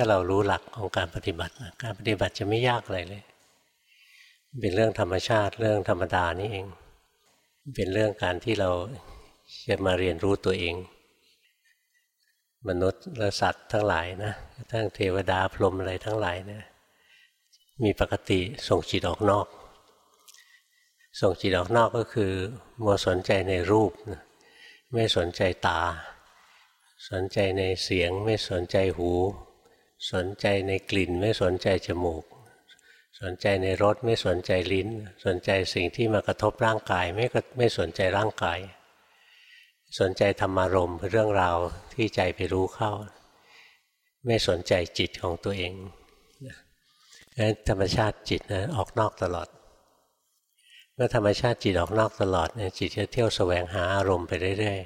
ถ้าเรารู้หลักของการปฏิบัติ การปฏิบัติจะไม่ยากอะไรเลย เป็นเรื่องธรรมชาติเรื่องธรรมดานี่เอง เป็นเรื่องการที่เราจะมาเรียนรู้ตัวเอง มนุษย์และสัตว์ทั้งหลายนะทั้งเทวดาพรหมอะไรทั้งหลายเนะี่ยมีปกติส่งจิตออกนอก ส่งจิตออกนอกก็คือมัวสนใจในรูป ไม่สนใจตา สนใจในเสียง ไม่สนใจหู สนใจในกลิ่นไม่สนใจจมูก สนใจในรสไม่สนใจลิ้น สนใจสิ่งที่มากระทบร่างกายไม่ไม่สนใจร่างกาย สนใจธรรมารมเรื่องราวที่ใจไปรู้เข้า ไม่สนใจจิตของตัวเองนั้นธรรมชาติจิตนะออกนอกตลอดเมื่อธรรมชาติจิตออกนอกตลอดเนี่ยจิตจะเที่ยวแสวงหาอารมณ์ไปเรื่อย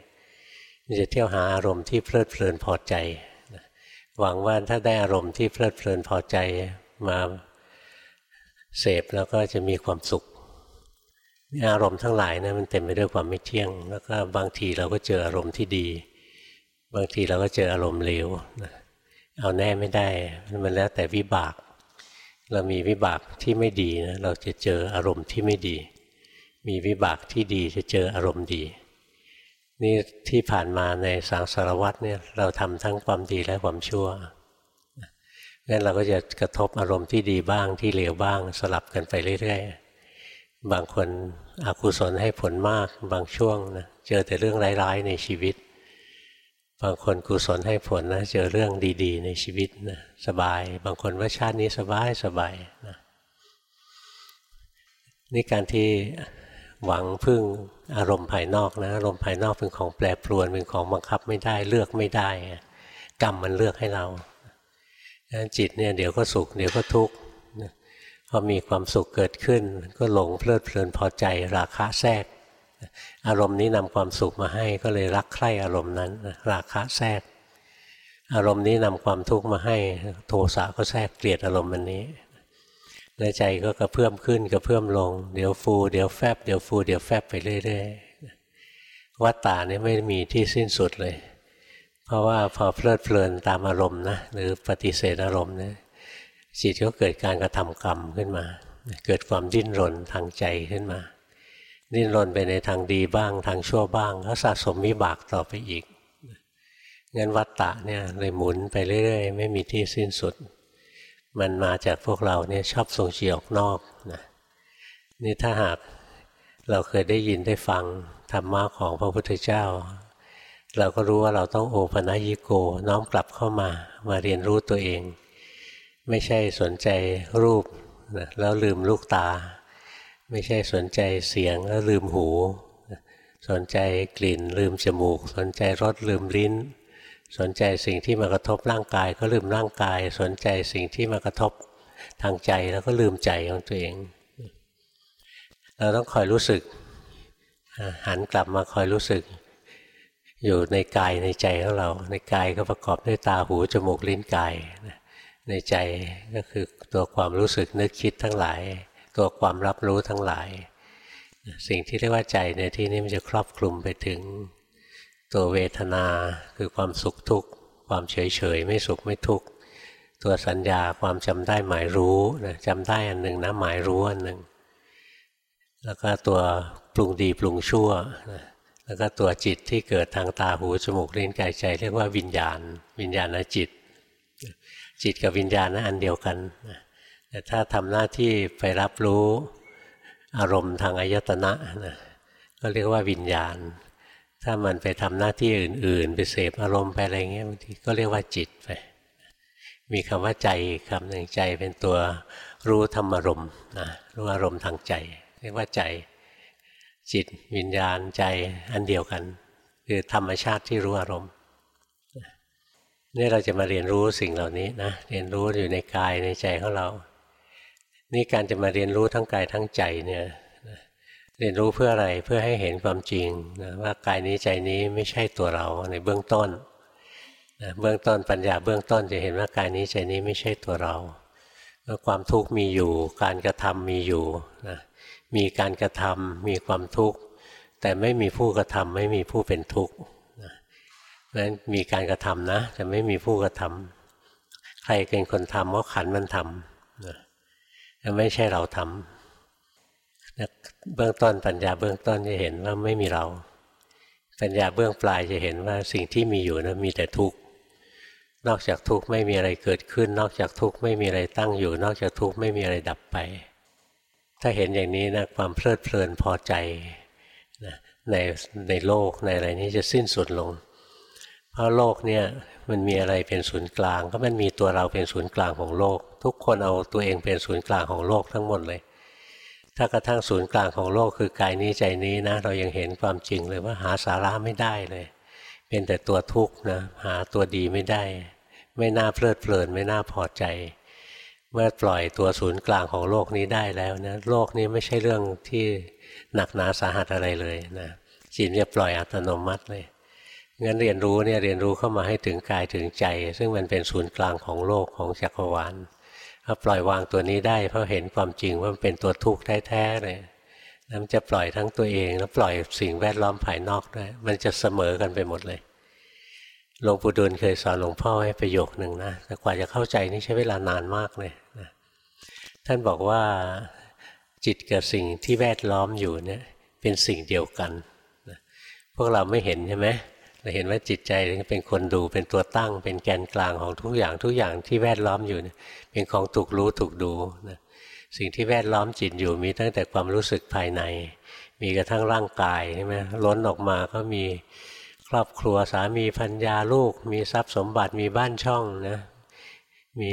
ๆจะเที่ยวหาอารมณ์ที่เพลิดเพลินพอใจ หวังว่าถ้าได้อารมณ์ที่เพลิดเพลินพอใจมาเสพแล้วก็จะมีความสุขอารมณ์ทั้งหลายนะมันเต็มไปด้วยความไม่เที่ยง แล้วก็บางทีเราก็เจออารมณ์ที่ดี บางทีเราก็เจออารมณ์เลวเอาแน่ไม่ได้มันแล้วแต่วิบาก เรามีวิบากที่ไม่ดีนะเราจะเจออารมณ์ที่ไม่ดี มีวิบากที่ดีจะเจออารมณ์ดี นี่ที่ผ่านมาในสังสารวัตรเนี่ยเราทำทั้งความดีและความชั่วงั้นเราก็จะกระทบอารมณ์ที่ดีบ้างที่เลวบ้างสลับกันไปเรื่อยๆ บางคนอกุศลให้ผลมากบางช่วงนะเจอแต่เรื่องร้ายๆในชีวิต บางคนกุศลให้ผลนะเจอเรื่องดีๆ ในชีวิตนะสบาย บางคนว่าชาตินี้สบายสบายนะนี่การที่ หวังพึ่งอารมณ์ภายนอกนะอารมณ์ภายนอกเป็นของแปรปรวนเป็นของบังคับไม่ได้เลือกไม่ได้ กรรมมันเลือกให้เราจิตเนี่ยเดี๋ยวก็สุขเดี๋ยวก็ทุกข์พอมีความสุขเกิดขึ้น ก็หลงเพลิดเพลินพอใจราคะแทรก อารมณ์นี้นำความสุขมาให้ก็เลยรักใคร่อารมณ์นั้นราคะแทรก อารมณ์นี้นำความทุกข์มาให้ โทสะก็แทรกเกลียดอารมณ์อันนี้ ในใจก็กระเพื่อมขึ้นกระเพื่อมลง เดี๋ยวฟูเดี๋ยวแฟบเดี๋ยวฟูเดี๋ยวแฟบไปเรื่อยๆวัฏฏานี่ไม่มีที่สิ้นสุดเลย เพราะว่าพอเพลิดเพลินตามอารมณ์นะหรือปฏิเสธอารมณ์เนี่ยจิตก็เกิดการกระทำกรรมขึ้นมา เกิดความดิ้นรนทางใจขึ้นมา ดิ้นรนไปในทางดีบ้าง ทางชั่วบ้างก็สะสมวิบากต่อไปอีกงั้นวัตตะเนี่ยเลยหมุนไปเรื่อยๆ ไม่มีที่สิ้นสุด มันมาจากพวกเราเนี่ยชอบส่งจีออกนอกนะนี่ถ้าหากเราเคยได้ยินได้ฟังธรรมะของพระพุทธเจ้า เราก็รู้ว่าเราต้องโอปัญิโกน้อมกลับเข้ามามาเรียนรู้ตัวเอง ไม่ใช่สนใจรูปนะแล้วลืมลูกตา ไม่ใช่สนใจเสียงแล้วลืมหู สนใจกลิ่น ลืมจมูก สนใจรสลืมลิ้น สนใจสิ่งที่มากระทบร่างกายก็ลืมร่างกาย สนใจสิ่งที่มากระทบทางใจแล้วก็ลืมใจของตัวเอง เราต้องคอยรู้สึกหันกลับมาคอยรู้สึก อยู่ในกายในใจของเรา ในกายก็ประกอบด้วยตาหูจมูกลิ้นกาย ในใจก็คือตัวความรู้สึกนึกคิดทั้งหลาย ตัวความรับรู้ทั้งหลาย สิ่งที่เรียกว่าใจในที่นี้มันจะครอบคลุมไปถึง ตัวเวทนาคือความสุขทุกข์ ความเฉยเฉยไม่สุขไม่ทุกข์ ตัวสัญญาความจำได้หมายรู้นะจำได้อันหนึ่งนะหมายรู้อันหนึ่ง แล้วก็ตัวปรุงดีปรุงชั่วนะแล้วก็ตัวจิตที่เกิดทางตาหูจมูกลิ้นกายใจ เรียกว่าวิญญาณ วิญญาณจิต จิตกับวิญญาณนะอันเดียวกันนะแต่ถ้าทำหน้าที่ไปรับรู้อารมณ์ทางอายตนะนะก็เรียกว่าวิญญาณ ถ้ามันไปทำหน้าที่อื่น ๆ ไปเสพอารมณ์ไปอะไรเงี้ยบางทีก็เรียกว่าจิตไป มีคำว่าใจคำหนึ่งใจเป็นตัวรู้ธรรมอารมณ์นะรู้อารมณ์ทางใจ เรียกว่าใจ จิตวิญญาณใจอันเดียวกัน คือธรรมชาติที่รู้อารมณ์นี่เราจะมาเรียนรู้สิ่งเหล่านี้นะเรียนรู้อยู่ในกายในใจของเรา นี่การจะมาเรียนรู้ทั้งกายทั้งใจเนี่ย เรียนรู้เพื่ออะไรเพื่อให้เห็นความจริงนะว่ากายนี้ใจนี้ไม่ใช่ตัวเราในเบื้องต้นนะเบื้องต้นปัญญาเบื้องต้นจะเห็นว่ากายนี้ใจนี้ไม่ใช่ตัวเราว่าความทุกข์มีอยู่ การกระทำมีอยู่นะมีการกระทำมีความทุกข์ แต่ไม่มีผู้กระทำไม่มีผู้เป็นทุกข์นั้นมีการกระทำนะ แต่ไม่มีผู้กระทำใครเป็นคนทำว่าขันมันทำนะไม่ใช่เราทำ เบื้องต้นปัญญาเบื้องต้นจะเห็นว่าไม่มีเรา ปัญญาเบื้องปลายจะเห็นว่าสิ่งที่มีอยู่นะมีแต่ทุกข์นอกจากทุกข์ไม่มีอะไรเกิดขึ้น นอกจากทุกข์ไม่มีอะไรตั้งอยู่ นอกจากทุกข์ไม่มีอะไรดับไป ถ้าเห็นอย่างนี้นะความเพลิดเพลินพอใจนะในในโลกในอะไรนี้จะสิ้นสุดลง เพราะโลกเนี่ยมันมีอะไรเป็นศูนย์กลาง ก็มันมีตัวเราเป็นศูนย์กลางของโลก ทุกคนเอาตัวเองเป็นศูนย์กลางของโลกทั้งหมดเลย ถ้ากระทั่งศูนย์กลางของโลกคือกายนี้ใจนี้นะ เรายังเห็นความจริงเลยว่าหาสาระไม่ได้เลย เป็นแต่ตัวทุกข์นะหาตัวดีไม่ได้ ไม่น่าเพลิดเพลินไม่น่าพอใจ เมื่อปล่อยตัวศูนย์กลางของโลกนี้ได้แล้วนะโลกนี้ไม่ใช่เรื่องที่หนักหนาสาหัสอะไรเลยนะจิตจะปล่อยอัตโนมัติเลยงั้นเรียนรู้เนี่ยเรียนรู้เข้ามาให้ถึงกายถึงใจ ซึ่งมันเป็นศูนย์กลางของโลกของจักรวาล ถ้าปล่อยวางตัวนี้ได้เพราะเห็นความจริงว่ามันเป็นตัวทุกข์แท้ๆเลยนั่นจะปล่อยทั้งตัวเองแล้วปล่อยสิ่งแวดล้อมภายนอกด้วยมันจะเสมอกันไปหมดเลยหลวงปู่ดูลเคยสอนหลวงพ่อไว้ประโยคหนึ่งนะแต่กว่าจะเข้าใจนี่ใช้เวลานานมากเลยนะท่านบอกว่าจิตกับสิ่งที่แวดล้อมอยู่เนี่ยเป็นสิ่งเดียวกันนะพวกเราไม่เห็นใช่ไหม เราเห็นว่าจิตใจเป็นคนดูเป็นตัวตั้ง เป็นแกนกลางของทุกอย่างทุกอย่างที่แวดล้อมอยู่เป็นของถูกรู้ถูกดูนะสิ่งที่แวดล้อมจิตอยู่มีตั้งแต่ความรู้สึกภายใน มีกระทั่งร่างกายใช่ไหมล้นออกมาก็มีครอบครัวสามีพัญญาลูก มีทรัพย์สมบัติมีบ้านช่องนะมี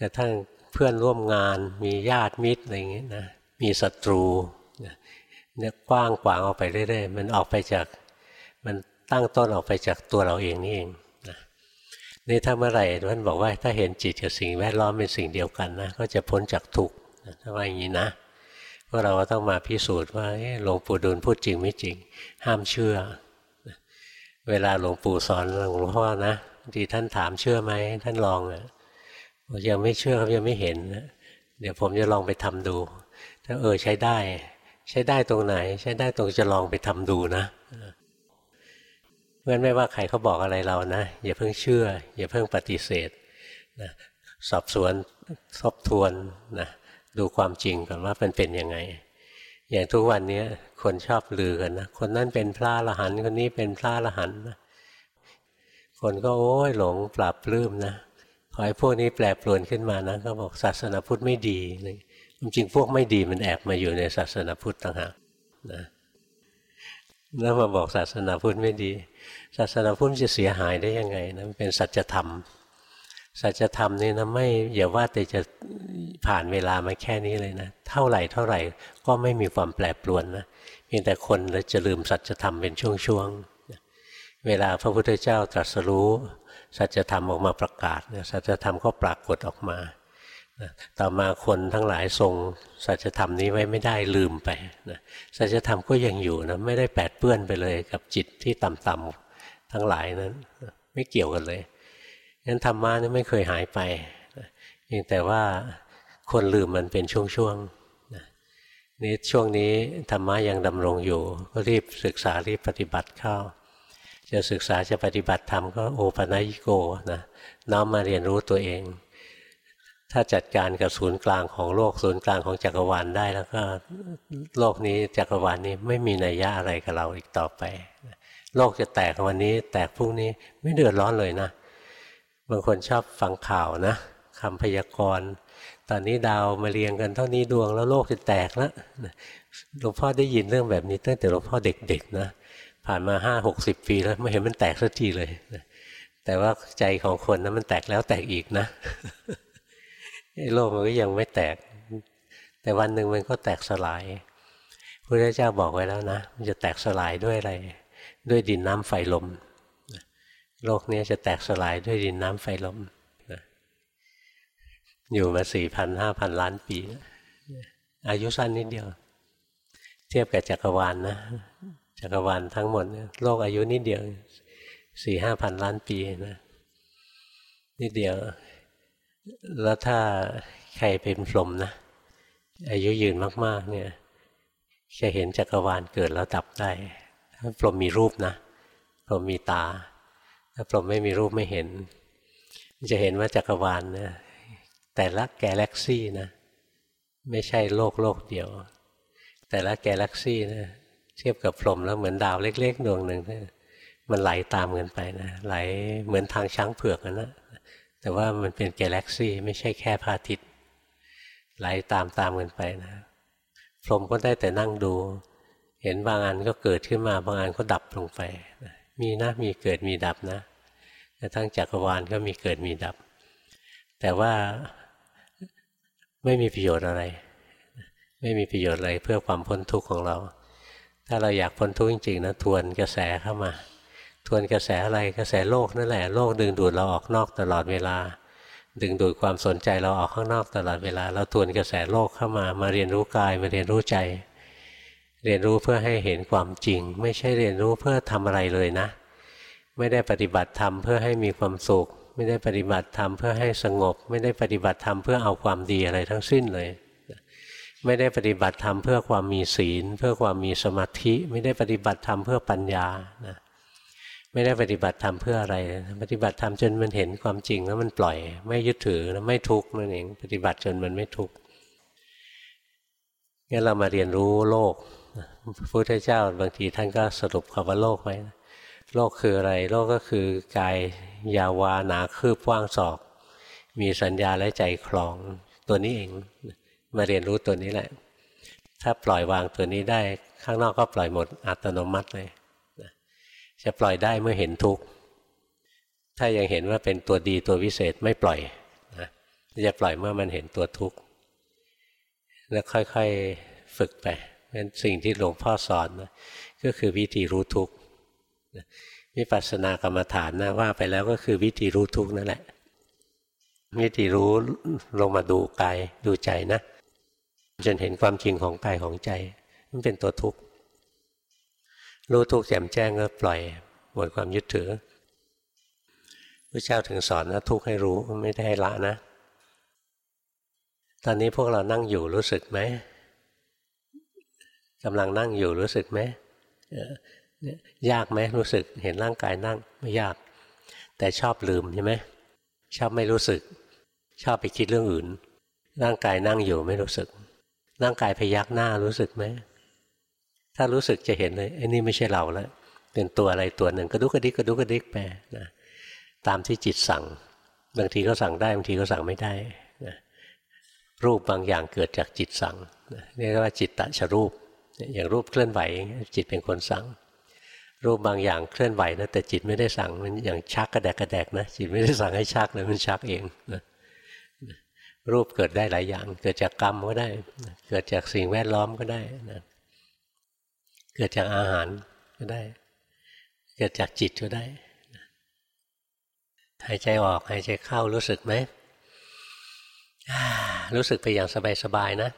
กระทั่งเพื่อนร่วมงาน มีญาติมิตรอะไรอย่างเงี้ยนะมีศัตรูเนี่ยกว้างกวางออกไปเรื่อยๆมันออกไปจาก มันตั้งต้นออกไปจากตัวเราเองนี่เองนะนี่ถ้าเมื่อไหร่ท่านบอกว่าถ้าเห็นจิตกับสิ่งแวดล้อมเป็นสิ่งเดียวกันนะก็จะพ้นจากทุกข์ถ้าว่าอย่างนี้นะพวกเราก็ต้องมาพิสูจน์ว่าหลวงปู่ดูลพูดจริงไม่จริง ห้ามเชื่อ เวลาหลวงปู่สอนหลวงพ่อนะทีท่านถามเชื่อไหมท่านลองอะยังไม่เชื่อครับยังไม่เห็นเดี๋ยวผมจะลองไปทำดู ถ้าเออใช้ได้ ใช้ได้ตรงไหน ใช้ได้ตรงจะลองไปทำดูนะ เพราะไม่ว่าใครเขาบอกอะไรเรานะอย่าเพิ่งเชื่อ อย่าเพิ่งปฏิเสธนะสอบสวนทบทวนนะดูความจริงก่อนว่ามันเป็นยังไง อย่างทุกวันนี้คนชอบลือกันนะคนนั้นเป็นพระละหันคนนี้เป็นพระละหันนะคนก็โอ้ยหลงปรับปลื้มนะพอไอ้พวกนี้แปลปรวนขึ้นมานะก็บอกศาสนาพุทธไม่ดีจริงพวกไม่ดีมันแอบมาอยู่ในศาสนาพุทธต่างหากนะแล้วมาบอกศาสนาพุทธไม่ดี ศาสนาพุทธจะเสียหายได้ยังไงนะเป็นสัจธรรม สัจธรรมนี่นะไม่อย่าว่าแต่จะผ่านเวลามาแค่นี้เลยนะ เท่าไหร่เท่าไหร่ก็ไม่มีความแปรปรวนนะเพียงแต่คนจะลืมสัจธรรมเป็นช่วงๆเวลาพระพุทธเจ้าตรัสรู้สัจธรรมออกมาประกาศสัจธรรมก็ปรากฏออกมาต่อมาคนทั้งหลายทรงสัจธรรมนี้ไว้ไม่ได้ลืมไปนะสัจธรรมก็ยังอยู่นะไม่ได้แปดเปื้อนไปเลยกับจิตที่ต่ำๆ ทั้งหลายนั้น ไม่เกี่ยวกันเลยงั้นธรรมะนี่ไม่เคยหายไปเพียงแต่ว่าคนลืมมันเป็นช่วงๆนี่ช่วงนี้ธรรมะยังดำรงอยู่ ก็รีบศึกษารีบปฏิบัติเข้า จะศึกษาจะปฏิบัติธรรมก็โอปัญิโกนะน้อมมาเรียนรู้ตัวเอง ถ้าจัดการกับศูนย์กลางของโลกศูนย์กลางของจักรวาลได้แล้วก็โลกนี้จักรวาลนี้ไม่มีนัยยะอะไรกับเราอีกต่อไป โลกจะแตกวันนี้ แตกพรุ่งนี้ไม่เดือดร้อนเลยนะ บางคนชอบฟังข่าวนะคำพยากรณ์ ตอนนี้ดาวมาเรียงกันเท่านี้ดวงแล้วโลกจะแตกแล้วหลวงพ่อได้ยินเรื่องแบบนี้ตั้งแต่หลวงพ่อเด็กๆนะผ่านมาห้าหกสิบปีแล้วไม่เห็นมันแตกสักทีเลยแต่ว่าใจของคนนะมันแตกแล้วแตกอีกนะโลกมันก็ยังไม่แตก แต่วันหนึ่งมันก็แตกสลายพระเจ้าบอกไว้แล้วนะ มันจะแตกสลายด้วยอะไร ด้วยดินน้ำไฟลม โลกนี้จะแตกสลายด้วยดินน้ำไฟลมอยู่มาสี่พันห้าพันล้านปี อายุสั้นนิดเดียว เทียบกับจักรวาลนนะ จักรวาลทั้งหมด โลกอายุนิดเดียวสี่ห้าพันล้านปีนะนิดเดียว แล้วถ้าใครเป็นพรหมนะอายุยืนมาก ๆ เนี่ย จะเห็นจักรวาลเกิดแล้วดับได้ ถ้าพรหมมีรูปนะพรหมมีตา ถ้าพรหมไม่มีรูปไม่เห็น จะเห็นว่าจักรวาลนะแต่ละแกลเล็กซี่นะไม่ใช่โลกโลกเดียว แต่ละแกลเล็กซี่นะเทียบกับพรหมแล้วเหมือนดาวเล็กๆดวงหนึ่งนะมันไหลตามกันไปนะไหลเหมือนทางช้างเผือกนะแต่ว่ามันเป็นแกลเล็กซี่ไม่ใช่แค่พระอาทิตย์ไหลตามตามกันไปนะพรหมก็ได้แต่นั่งดู เห็นบางอันก็เกิดขึ้นมาบางอันก็ดับลงไป มีนะมีเกิดมีดับนะแต่ทั้งจักรวาลก็มีเกิดมีดับ แต่ว่าไม่มีประโยชน์อะไร ไม่มีประโยชน์อะไรเพื่อความพ้นทุกข์ของเรา ถ้าเราอยากพ้นทุกข์จริงๆนะทวนกระแสเข้ามา ทวนกระแสอะไรกระแสโลกนั่นแหละโลกดึงดูดเราออกนอกตลอดเวลา ดึงดูดความสนใจเราออกข้างนอกตลอดเวลา เราทวนกระแสโลกเข้ามา มาเรียนรู้กายมาเรียนรู้ใจ เรียนรู้เพื่อให้เห็นความจริง ไม่ใช่เรียนรู้เพื่อทำอะไรเลยนะ ไม่ได้ปฏิบัติธรรมเพื่อให้มีความสุข ไม่ได้ปฏิบัติธรรมเพื่อให้สงบ ไม่ได้ปฏิบัติธรรมเพื่อเอาความดีอะไรทั้งสิ้นเลย ไม่ได้ปฏิบัติธรรมเพื่อความมีศีล เพื่อความมีสมาธิ ไม่ได้ปฏิบัติธรรมเพื่อปัญญานะไม่ได้ปฏิบัติธรรมเพื่ออะไร ปฏิบัติธรรมจนมันเห็นความจริงแล้วมันปล่อย ไม่ยึดถือแล้วไม่ทุกข์นั่นเอง ปฏิบัติจนมันไม่ทุกข์งั้นเรามาเรียนรู้โลก พระพุทธเจ้าบางทีท่านก็สรุปคำว่าโลกไว้โลกคืออะไร โลกก็คือกายยาวาหนาคืบว่างศอก มีสัญญาและใจคลองตัวนี้เองมาเรียนรู้ตัวนี้แหละ ถ้าปล่อยวางตัวนี้ได้ข้างนอกก็ปล่อยหมดอัตโนมัติเลยจะปล่อยได้เมื่อเห็นทุกข์ถ้ายังเห็นว่าเป็นตัวดีตัววิเศษไม่ปล่อยนะจะปล่อยเมื่อมันเห็นตัวทุกข์แล้วค่อยๆฝึกไป เป็นสิ่งที่หลวงพ่อสอนนะก็คือวิธีรู้ทุกข์วิปัสสนากรรมฐานนะว่าไปแล้วก็คือวิธีรู้ทุกนั่นแหละ วิธีรู้ลงมาดูกายดูใจนะจนเห็นความจริงของกายของใจ มันเป็นตัวทุกข์รู้ทุกข์แจ่มแจ้งก็ปล่อยหมดความยึดถือพระเจ้าถึงสอนนะทุกข์ให้รู้ไม่ได้ให้ละนะ ตอนนี้พวกเรานั่งอยู่รู้สึกไหม กำลังนั่งอยู่รู้สึกไหมยากไหมรู้สึกเห็นร่างกายนั่งไม่ยาก แต่ชอบลืมใช่ไหมชอบไม่รู้สึก ชอบไปคิดเรื่องอื่น ร่างกายนั่งอยู่ไม่รู้สึก ร่างกายพยักหน้ารู้สึกไหมถ้ารู้สึกจะเห็นเลยไอ้นี่ไม่ใช่เราแล้วเป็นตัวอะไรตัวหนึ่งกระดุกกระดิกกระดุกกระดิกไปนะตามที่จิตสั่งบางทีก็สั่งได้บางทีก็สั่งไม่ได้นะรูปบางอย่างเกิดจากจิตสั่งเรียกว่าจิตตะชรูป อย่างรูปเคลื่อนไหวจิตเป็นคนสั่ง รูปบางอย่างเคลื่อนไหวนะแต่จิตไม่ได้สั่งมันอย่างชักกระแดกกระแดกนะจิตไม่ได้สั่งให้ชักเลยมันชักเองนะรูปเกิดได้หลายอย่าง เกิดจากกรรมก็ได้ เกิดจากสิ่งแวดล้อมก็ได้นะเกิดจากอาหารก็ได้ เกิดจากจิตก็ได้หายใจออกหายใจเข้ารู้สึกไหมรู้สึกไปอย่างสบายๆนะ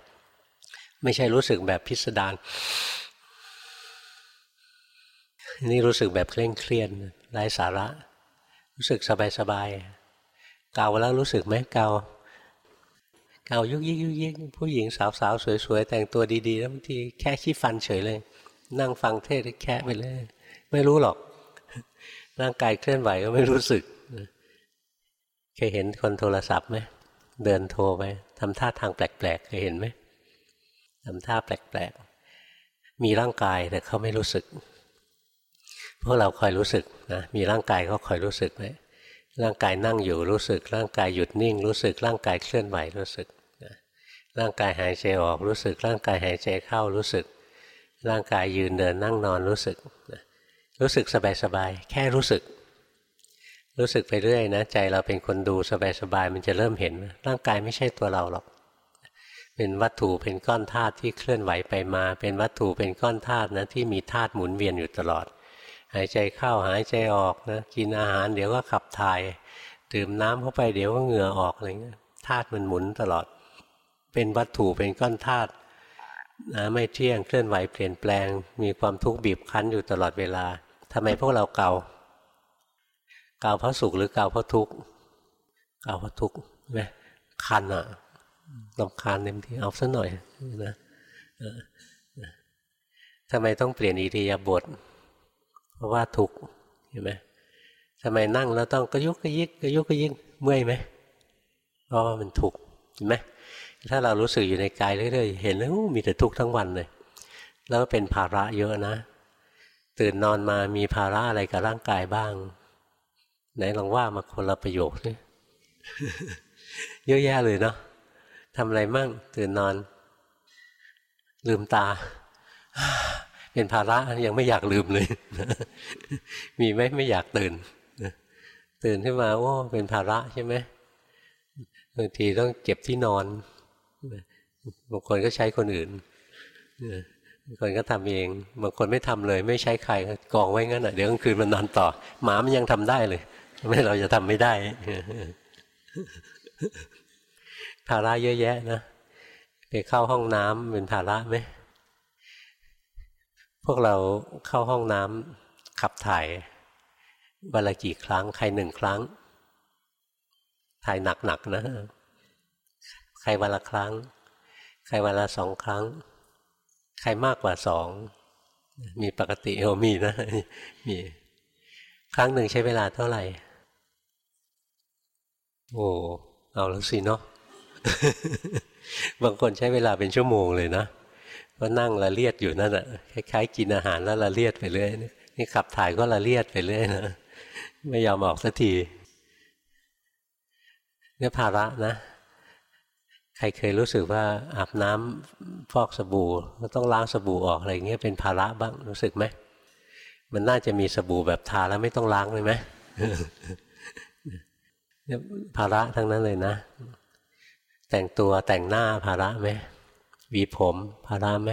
ไม่ใช่รู้สึกแบบพิสดารนี่รู้สึกแบบเคร่งเครียดไร้สาระ รู้สึกสบายสบายเกาแล้วรู้สึกไหมเกาเกายุกยิกยุกยิกผู้หญิงสาวสาวสวยๆ แต่งตัวดีๆแล้วบางทีแค่ขี้ฟันเฉยเลย นั่งฟังเทศแค่ไปเลย ไม่รู้หรอก ร่างกายเคลื่อนไหวก็ไม่รู้สึกเคยเห็นคนโทรศัพท์ไหมเดินโทรไปทำท่าทางแปลกๆเคยเห็นไหม ทำท่าแปลกๆ มีร่างกายแต่เขาไม่รู้สึก พวกเราคอยรู้สึกนะมีร่างกายก็คอยรู้สึกไหมร่างกายนั่งอยู่รู้สึก ร่างกายหยุดนิ่ง รู้สึกร่างกายเคลื่อนไหวรู้สึกนะร่างกายหายใจออกรู้สึก ร่างกายหายใจเข้ารู้สึก ร่างกายยืนเดินนั่งนอนรู้สึกนะรู้สึกสบายๆแค่รู้สึก รู้สึกไปเรื่อยนะใจเราเป็นคนดูสบายๆมันจะเริ่มเห็น ร่างกายไม่ใช่ตัวเราหรอก เป็นวัตถุเป็นก้อนธาตุที่เคลื่อนไหวไปมา เป็นวัตถุเป็นก้อนธาตุนะที่มีธาตุหมุนเวียนอยู่ตลอด หายใจเข้าหายใจออกนะกินอาหารเดี๋ยวก็ขับถ่ายดื่มน้ำเข้าไปเดี๋ยวก็เหงื่อออกอะไรเงี้ยธาตุมันหมุนตลอด เป็นวัตถุเป็นก้อนธาตุนะไม่เที่ยงเคลื่อนไหวเปลี่ยนแปลง มีความทุกข์บีบคั้นอยู่ตลอดเวลาทำไมพวกเราเกาเกาเพราะสุขหรือเกาเพราะทุกข์ เกาเพราะทุกข์ไหมคันอะ ลำคาญเต็มที่เอาซะหน่อยนะทำไมต้องเปลี่ยนอิริยาบถเพราะว่าทุกเห็นไหมทำไมนั่งแล้วต้องกระยุกกระยิกกระยุกกระยิกเมื่อยไหมเพราะว่ามันถูกเห็นไหมถ้าเรารู้สึกอยู่ในกายเรื่อยๆเห็นแล้วมีแต่ทุกข์ทั้งวันเลยแล้วเป็นภาระเยอะนะ ตื่นนอนมามีภาระอะไรกับร่างกายบ้าง ไหนลองว่ามาคนละประโยคสิเยอะแยะเลยเนาะ ทำอะไรมั่งตื่นนอน ลืมตา เป็นภาระยังไม่อยากลืมเลย มีไหมไม่อยากตื่น ตื่นขึ้นมาโอ้เป็นภาระใช่ไหมบางทีต้องเก็บที่นอนบางคนก็ใช้คนอื่นบางคนก็ทำเองบางคนไม่ทำเลย ไม่ใช้ใครกองไว้งั้นอะเดี๋ยวกลางคืนมันนอนต่อ หมามันยังทำได้เลยไม่เราจะทำไม่ได้ ภาระเยอะแยะนะไปเข้าห้องน้ำเป็นภาระไหมพวกเราเข้าห้องน้ำขับถ่ายวันละกี่ครั้ง ใครหนึ่งครั้ง ถ่ายหนักๆนะ ใครวันละครั้ง ใครวันละสองครั้ง ใครมากกว่าสอง มีปกติโอมีนะ มี ครั้งหนึ่งใช้เวลาเท่าไหร่ โอ้ เอาแล้วสิเนาะ บางคนใช้เวลาเป็นชั่วโมงเลยนะก็นั่งละเลียดอยู่นั่นแหะคล้ายๆกินอาหารแล้วละเลียดไปเรื่อยนี่ขับถ่ายก็ละเลียดไปเรื่อยนะไม่ยอมออกสักทีเนี่ยภาระนะ ใครเคยรู้สึกว่าอาบน้ำฟอกสบู่ก็ต้องล้างสบู่ออกอะไรเงี้ยเป็นภาระบ้างรู้สึกไหมมันน่าจะมีสบู่แบบทาแล้วไม่ต้องล้างเลยไหมภาระทั้งนั้นเลยนะ แต่งตัวแต่งหน้าภาระไหมหวีผมภาระไหม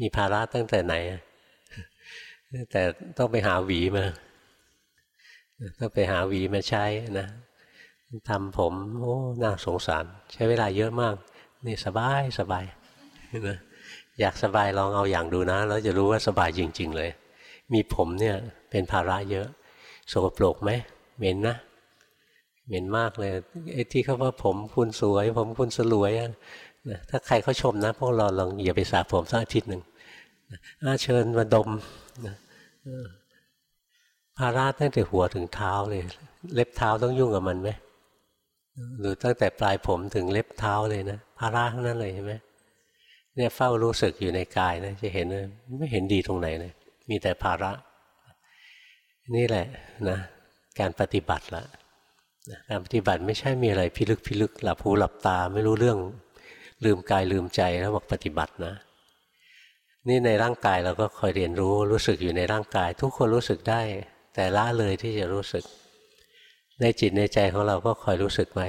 มีภาระตั้งแต่ไหน แต่ต้องไปหาหวีมาต้องไปหาหวีมาใช้นะทำผมโอ้น่าสงสาร ใช้เวลาเยอะมาก นี่สบายสบายนะอยากสบายลองเอาอย่างดูนะแล้วจะรู้ว่าสบายจริง ๆ เลย มีผมเนี่ยเป็นภาระเยอะสกปรกไหมเหม็นนะ เหม็นมากเลยไอ้ที่เขาว่าผมคุณสวย ผมคุณสลวยนะถ้าใครเขาชมนะพวกเราลองอย่าไปสระผมสักอาทิตย์หนึ่งอาเชิญมาดมนะภาระตั้งแต่หัวถึงเท้าเลย เล็บเท้าต้องยุ่งกับมันไหมหรือตั้งแต่ปลายผมถึงเล็บเท้าเลยนะภาระทั้งนั้นเลยใช่ไหมเนี่ยเฝ้ารู้สึกอยู่ในกายนะจะเห็นไม่เห็นดีตรงไหนเลยมีแต่ภาระ นี่แหละนะ การปฏิบัติละ การปฏิบัติไม่ใช่มีอะไรพิลึกพิลึกหลับหูหลับตาไม่รู้เรื่องลืมกายลืมใจแล้วบอกปฏิบัตินะ นี่ในร่างกายเราก็คอยเรียนรู้รู้สึกอยู่ในร่างกาย ทุกคนรู้สึกได้ แต่ละเลยที่จะรู้สึก ในจิตในใจของเราก็คอยรู้สึกไว้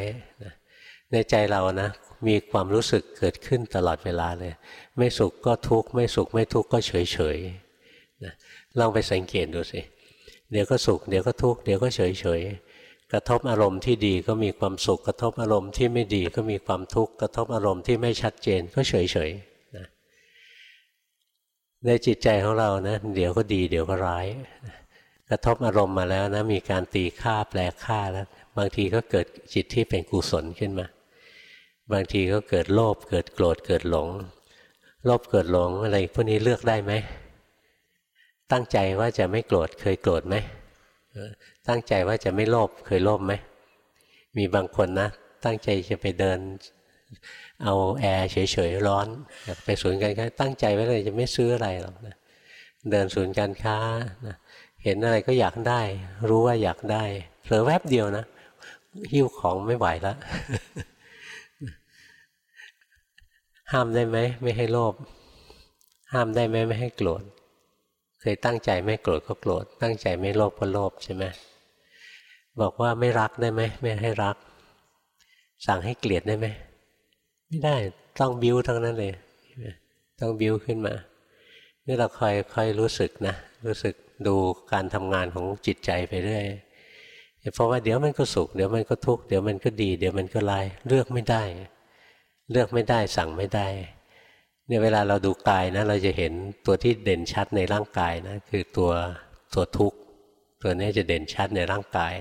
ในใจเรานะมีความรู้สึกเกิดขึ้นตลอดเวลาเลย ไม่สุขก็ทุกข์ไม่สุขไม่ทุกข์ก็เฉยเฉยนะลองไปสังเกตดูสิเดี๋ยวก็สุขเดี๋ยวก็ทุกข์เดี๋ยวก็เฉยเฉย กระทบอารมณ์ที่ดีก็มีความสุข กระทบอารมณ์ที่ไม่ดีก็มีความทุกข์กระทบอารมณ์ที่ไม่ชัดเจนก็เฉยเฉยนะในจิตใจของเรานะเดี๋ยวก็ดีเดี๋ยวก็ร้าย กระทบอารมณ์มาแล้วนะมีการตีค่าแปลค่าแล้ว บางทีก็เกิดจิตที่เป็นกุศลขึ้นมา บางทีก็เกิดโลภเกิดโกรธเกิดหลง โลภเกิดหลงอะไรพวกนี้เลือกได้ไหมตั้งใจว่าจะไม่โกรธเคยโกรธไหม ตั้งใจว่าจะไม่โลภเคยโลภไหมมีบางคนนะ ตั้งใจจะไปเดิน เอาแอร์เฉยๆร้อนอยากไปศูนย์การค้าตั้งใจไว้เลยจะไม่ซื้ออะไรหรอกนะเดินศูนย์การค้านะเห็นอะไรก็อยากได้ รู้ว่าอยากได้เผลอแวบเดียวนะหิ้วของไม่ไหวแล้วห้ามได้ไหมไม่ให้โลภห้ามได้ไหมไม่ให้โกรธ เคยตั้งใจไม่โกรธก็โกรธตั้งใจไม่โลภก็โลภใช่ไหมบอกว่าไม่รักได้ไหมไม่ให้รัก สั่งให้เกลียดได้ไหมไม่ได้ต้องบิ้วทั้งนั้นเลย ต้องบิ้วขึ้นมานี่เราคอยคอยรู้สึกนะรู้สึกดูการทำงานของจิตใจไปเรื่อยเพราะว่าเดี๋ยวมันก็สุขเดี๋ยวมันก็ทุกข์เดี๋ยวมันก็ดี เดี๋ยวมันก็ลายเลือกไม่ได้ เลือกไม่ได้สั่งไม่ได้ เนี่ยเวลาเราดูกายนะ เราจะเห็นตัวที่เด่นชัดในร่างกายนะคือตัวตัวทุกข์ตัวนี้จะเด่นชัดในร่างกาย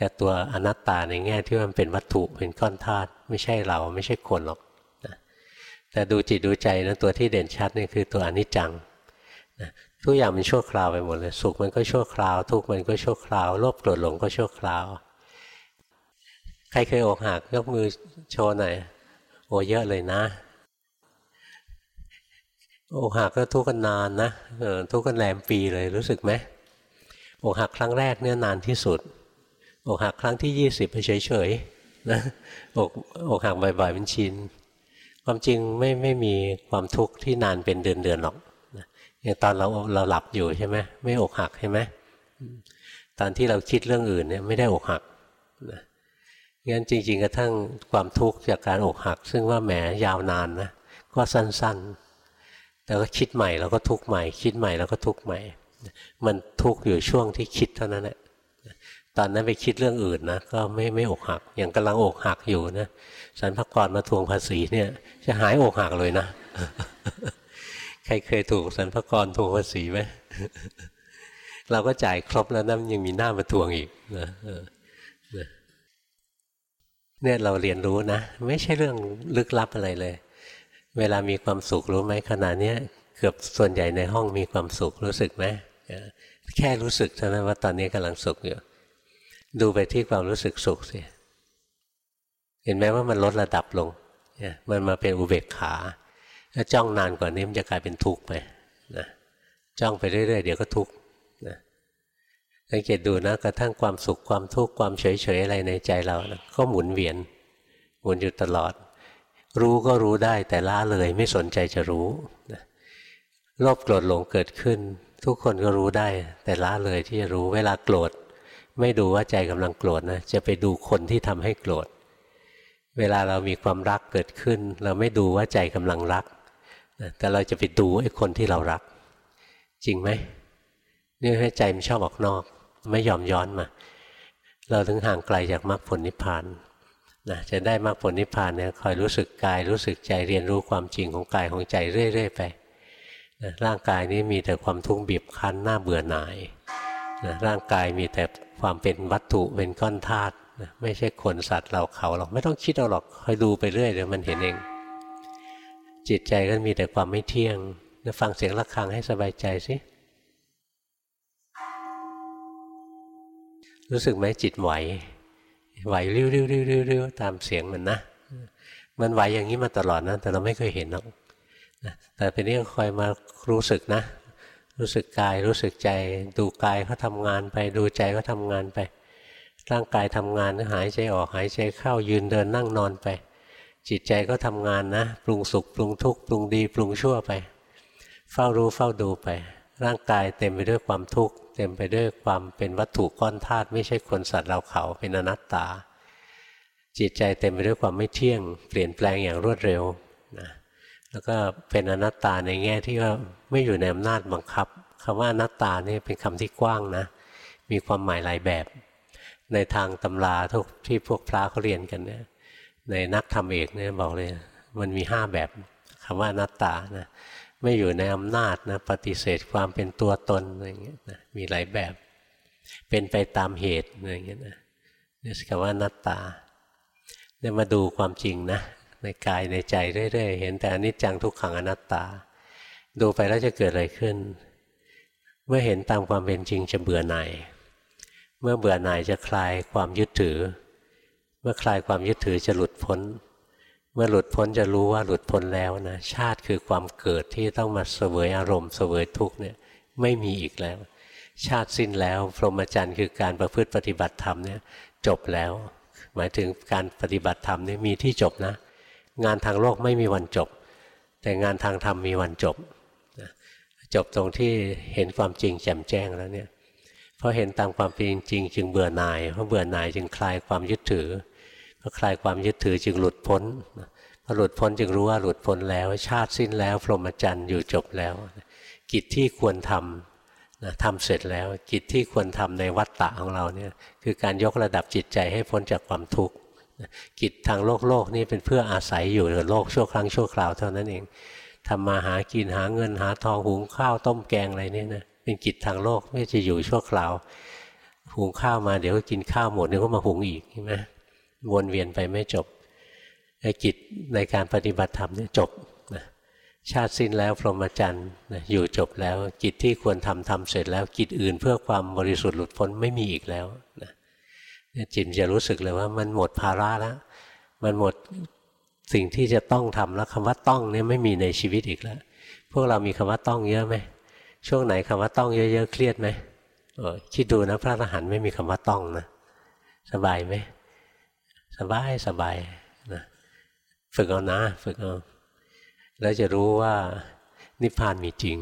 กับตัวอนัตตาในแง่ที่มันเป็นวัตถุเป็นก้อนธาตุไม่ใช่เราไม่ใช่คนหรอกนะแต่ดูจิตดูใจนะตัวที่เด่นชัดนี่คือตัวอนิจจังนะทุกอย่างมันชั่วคราวไปหมดเลยสุขมันก็ชั่วคราว ทุกข์มันก็ชั่วคราวโลภโกรธหลงก็ชั่วคราว ใครเคยอกหักยกมือโชว์หน่อยโอ้เยอะเลยนะ อกหักก็ทุกข์กันนานนะทุกข์กันแรมปีเลยรู้สึกไหมอกหักครั้งแรกเนี่ยนานที่สุด อกหักครั้งที่ยี่สิบเฉยๆนะอกอกหักบ่อยๆเป็นชินความจริงไม่ไม่มีความทุกข์ที่นานเป็นเดือนๆหรอกอย่างตอนเราเราหลับอยู่ใช่ไหมไม่อกหักใช่ไหมตอนที่เราคิดเรื่องอื่นเนี่ยไม่ได้อกหักนะงั้นจริง ๆ กระทั่งความทุกข์จากการอกหัก ซึ่งว่าแหมยาวนานนะก็สั้น ๆ แต่ก็คิดใหม่แล้วก็ทุกข์ใหม่ คิดใหม่แล้วก็ทุกข์ใหม่ มันทุกข์อยู่ช่วงที่คิดเท่านั้นแหละตอนนั้นไปคิดเรื่องอื่นนะก็ไม่ไม่อกหัก อย่างกำลังอกหักอยู่นะสรรพากรมาทวงภาษีเนี่ย จะหายอกหักเลยนะ ใครเคยถูกสรรพากรทวงภาษีไหมเราก็จ่ายครบแล้วนะยังมีหน้ามาทวงอีกนะเนี่ยเราเรียนรู้นะ ไม่ใช่เรื่องลึกลับอะไรเลย เวลามีความสุขรู้ไหมขณะนี้เกือบส่วนใหญ่ในห้องมีความสุขรู้สึกไหมแค่รู้สึกเท่านั้นว่าตอนนี้กำลังสุขอยู่ ดูไปที่ความรู้สึกสุขสิเห็นไหมว่ามันลดระดับลงมันมาเป็นอุเบกขาถ้าจ้องนานกว่านี้มันจะกลายเป็นทุกข์ไปนะจ้องไปเรื่อยๆ เดี๋ยวก็ทุกข์นะสังเกตดูนะกระทั่งความสุขความทุกข์ความเฉยๆอะไรในใจเรานะก็หมุนเวียนหมุนอยู่ตลอด รู้ก็รู้ได้แต่ละเลยไม่สนใจจะรู้โลภโกรธหลงเกิดขึ้น ทุกคนก็รู้ได้ แต่ละเลยที่จะรู้เวลาโกรธ ไม่ดูว่าใจกำลังโกรธนะจะไปดูคนที่ทำให้โกรธ เวลาเรามีความรักเกิดขึ้น เราไม่ดูว่าใจกำลังรักแต่เราจะไปดูไอ้คนที่เรารัก จริงไหมนี่ให้ใจมันชอบออกนอก ไม่ยอมย้อนมา เราถึงห่างไกลจากมรรคผลนิพพาน นะจะได้มรรคผลนิพพานเนี่ยคอยรู้สึกกายรู้สึกใจเรียนรู้ความจริงของกายของใจเรื่อย ๆ ไปนะร่างกายนี้มีแต่ความทุกข์บีบคั้นหน้าเบื่อหน่ายนะร่างกายมีแต่ความเป็นวัตถุเป็นก้อนธาตุไม่ใช่คนสัตว์เราเขาหรอกไม่ต้องคิดเอาหรอกคอยดูไปเรื่อยเดี๋ยวมันเห็นเอง จิตใจก็มีแต่ความไม่เที่ยงฟังเสียงะระฆังให้สบายใจสิรู้สึกไหมจิตไหว ไหวริ้วริ้วริ้วริ้วริ้วตามเสียงมันนะ มันไหวอย่างนี้มาตลอดนะ แต่เราไม่เคยเห็นหรอกแต่เป็นนี้คอยมารู้สึกนะ รู้สึกกายรู้สึกใจ ดูกายเขาทำงานไป ดูใจเขาทางานไป ร่างกายทำงานหายใจออกหายใจเข้ายืนเดินนั่งนอนไป จิตใจก็ทำงานนะ ปรุงสุข ปรุงทุกข์ปรุงดี ปรุงชั่วไป เฝ้ารู้เฝ้าดูไป ร่างกายเต็มไปด้วยความทุกข์ เต็มไปด้วยความเป็นวัตถุก้อนธาตุไม่ใช่คนสัตว์เราเขาเป็นอนัตตา จิตใจเต็มไปด้วยความไม่เที่ยง เปลี่ยนแปลงอย่างรวดเร็วนะแล้วก็เป็นอนัตตาในแง่ที่ว่าไม่อยู่ในอำนาจบังคับคำว่าอนัตตานี่เป็นคำที่กว้างนะ มีความหมายหลายแบบ ในทางตำราทุกที่พวกพระเขาเรียนกันเนี่ยในนักธรรมเอกเนี่ยบอกเลย มันมีห้าแบบคำว่าอนัตตานะ ไม่อยู่ในอำนาจนะปฏิเสธความเป็นตัวตนอะไรเงี้ยนะมีหลายแบบ เป็นไปตามเหตุอะไรเงี้ยนะนี่คำว่านัตตาเนี่ยมาดูความจริงนะในกายในใจเรื่อยๆ เห็นแต่อนิจจังทุกขังอนัตตา ดูไปแล้วจะเกิดอะไรขึ้น เมื่อเห็นตามความเป็นจริงจะเบื่อหน่ายเมื่อเบื่อหน่ายจะคลายความยึดถือ เมื่อคลายความยึดถือจะหลุดพ้น มื่อหลุดพ้นจะรู้ว่าหลุดพ้นแล้วนะชาติคือความเกิดที่ต้องมาเสวยอารมณ์เสวยทุกเนี่ยไม่มีอีกแล้ว ชาติสิ้นแล้วพรหมจรรย์คือการประพฤติปฏิบัติธรรมเนี่ยจบแล้ว หมายถึงการปฏิบัติธรรมนี่มีที่จบนะ งานทางโลกไม่มีวันจบ แต่งานทางธรรมมีวันจบ จบตรงที่เห็นความจริงแจ่มแจ้งแล้วเนี่ยเพราะเห็นตามความเป็นจริงจึงเบื่อหน่ายเพราะเบื่อหน่ายจึงคลายความยึดถือ เพราะคลายความยึดถือจึงหลุดพ้นพอหลุดพ้นจึงรู้ว่าหลุดพ้นแล้ว ชาติสิ้นแล้ว พรหมจรรย์อยู่จบแล้ว กิจที่ควรทำนะทำเสร็จแล้วกิจที่ควรทำในวัฏฏะของเราเนี่ยคือการยกระดับจิตใจให้พ้นจากความทุกข์กิจทางโลกโลกนี่เป็นเพื่ออาศัยอยู่ในโลกชั่วครั้งชั่วคราวเท่านั้นเองทำมาหากินหาเงินหาทองหุงข้าวต้มแกงอะไรนี่นะเป็นกิจทางโลกไม่จะอยู่ชั่วคราว หุงข้าวมาเดี๋ยวก็กินข้าวหมดเดี๋ยวก็มาหุงอีกใช่ไหม วนเวียนไปไม่จบไอ้กิจในการปฏิบัติธรรมเนี่ยจบนะชาติสิ้นแล้วพรหมจรรย์อยู่จบแล้วกิจที่ควรทำทำเสร็จแล้วกิจอื่นเพื่อความบริสุทธิ์หลุดพ้นไม่มีอีกแล้วนะจิตจะรู้สึกเลยว่ามันหมดภาระแล้ว มันหมดสิ่งที่จะต้องทำแล้วคำว่าต้องเนี่ยไม่มีในชีวิตอีกแล้ว พวกเรามีคำว่าต้องเยอะไหมช่วงไหนคำว่าต้องเยอะๆเครียดไหมคิดดูนะพระอรหันต์ไม่มีคำว่าต้องนะสบายไหม สบายสบายนะฝึกเอานะ ฝึกเอา แล้วจะรู้ว่านิพพานมีจริง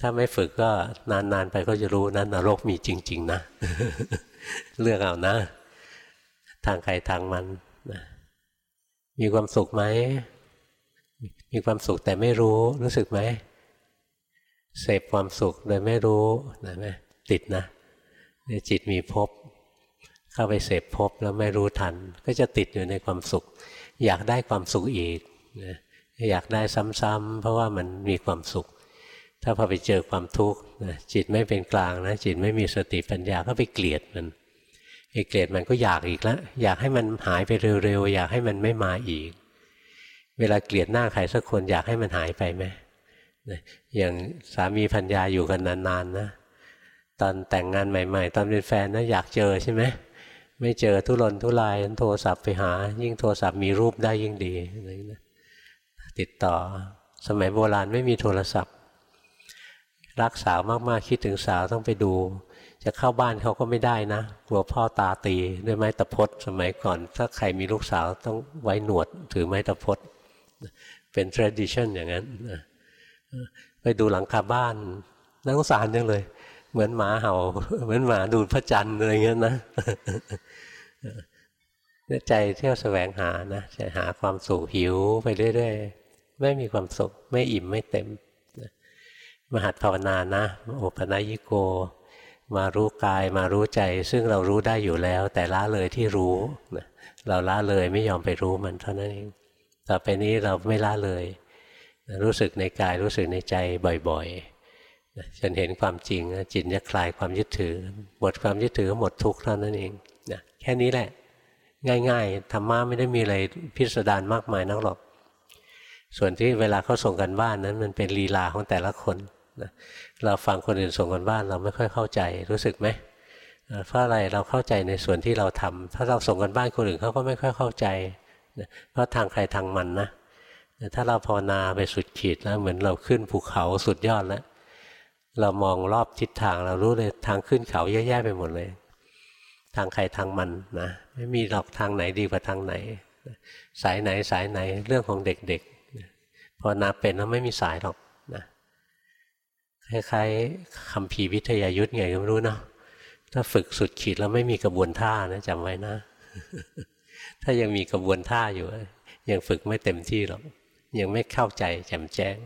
ถ้าไม่ฝึกก็นานๆไปก็จะรู้นะนรกมีจริง ๆ นะ เลือกเอานะ ทางใครทางมันนะมีความสุขไหม มีความสุขแต่ไม่รู้รู้สึกไหม เสพความสุขโดยไม่รู้นะไหมติดนะจิตมีภพ เข้าไปเสพภพแล้วไม่รู้ทัน ก็จะติดอยู่ในความสุข อยากได้ความสุขอีกนะอยากได้ซ้ำๆเพราะว่ามันมีความสุข ถ้าพอไปเจอความทุกข์จิตไม่เป็นกลางนะจิตไม่มีสติปัญญาก็ไปเกลียดมันไอ้เกลียดมันก็อยากอีกล้วอยากให้มันหายไปเร็วๆอยากให้มันไม่มาอีก เวลาเกลียดหน้าใครสักคนอยากให้มันหายไปไหมอย่างสามีพัญญาอยู่กันนานๆนะตอนแต่งงานใหม่ ๆ ตอนเป็นแฟนนะอยากเจอใช่ไหม ไม่เจอทุรนทุรายโทรศัพท์ไปหา ยิ่งโทรศัพท์มีรูปได้ยิ่งดีอะไรนะติดต่อสมัยโบราณไม่มีโทรศัพท์ รักสาวมากๆคิดถึงสาวต้องไปดู จะเข้าบ้านเขาก็ไม่ได้นะกลัวพ่อตาตีด้วยไม้ตะพดสมัยก่อน ถ้าใครมีลูกสาวต้องไว้หนวดถือไม้ตะพดเป็น tradition อย่างนั้นไปดูหลังคาบ้านน่าสงสารจังเลย เหมือนหมาเห่า เหมือนหมาดูพระจันทร์อะไรเงี้ยนะ ใจเที่ยวแสวงหานะจะหาความสุขหิวไปเรื่อยๆ ไม่มีความสุข ไม่อิ่มไม่เต็มมหัดภาวนานะโอปนายิโก มารู้กายมารู้ใจ ซึ่งเรารู้ได้อยู่แล้ว แต่ละเลยที่รู้เราละเลยไม่ยอมไปรู้มันเท่านั้นเองต่อไปนี้เราไม่ละเลย รู้สึกในกายรู้สึกในใจบ่อยๆจนเห็นความจริงจิตจะคลายความยึดถือหมดความยึดถือหมดทุกข์เท่านั้นเอง แค่นี้แหละ ง่ายๆธรรมะไม่ได้มีอะไรพิสดารมากมายนักหรอก ส่วนที่เวลาเขาส่งกันบ้านนั้น มันเป็นลีลาของแต่ละคนนะเราฟังคนอื่นส่งกันบ้าน เราไม่ค่อยเข้าใจรู้สึกไหมเพราะอะไรเราเข้าใจในส่วนที่เราทำถ้าเราส่งกันบ้านคนอื่นเขาก็ไม่ค่อยเข้าใจเพราะทางใครทางมันนะถ้าเราภาวนาไปสุดขีดแล้วเหมือนเราขึ้นภูเขาสุดยอดแล้วเรามองรอบทิศทางเรารู้เลยทางขึ้นเขาแย่ๆไปหมดเลย ทางใครทางมันนะไม่มีหรอกทางไหนดีกว่าทางไหน สายไหนสายไหนเรื่องของเด็กๆภาวนาเป็นแล้วไม่มีสายหรอกนะคล้ายๆคำพีวิทยายุทธไงก็ไม่รู้เนาะถ้าฝึกสุดขีดแล้วไม่มีกระบวนท่านะจำไว้นะ ถ้ายังมีกระบวนท่าอยู่ ยังฝึกไม่เต็มที่หรอกยังไม่เข้าใจแจ่มแจ้ง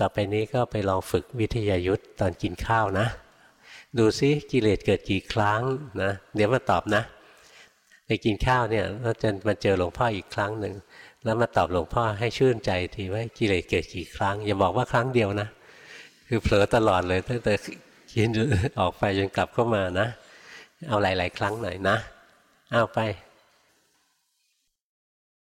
ต่อไปนี้ก็ไปลองฝึกวิทยายุทธตอนกินข้าวนะ ดูซิกิเลสเกิดกี่ครั้งนะเดี๋ยวมาตอบนะไปกินข้าวเนี่ยแล้วจะมาเจอหลวงพ่ออีกครั้งหนึ่งแล้วมาตอบหลวงพ่อให้ชื่นใจทีว่ากิเลสเกิดกี่ครั้ง อย่าบอกว่าครั้งเดียวนะ คือเผลอตลอดเลยตั้งแต่กินออกไปจนกลับเข้ามานะ เอาหลาย ๆ ครั้งหน่อยนะ เอาไป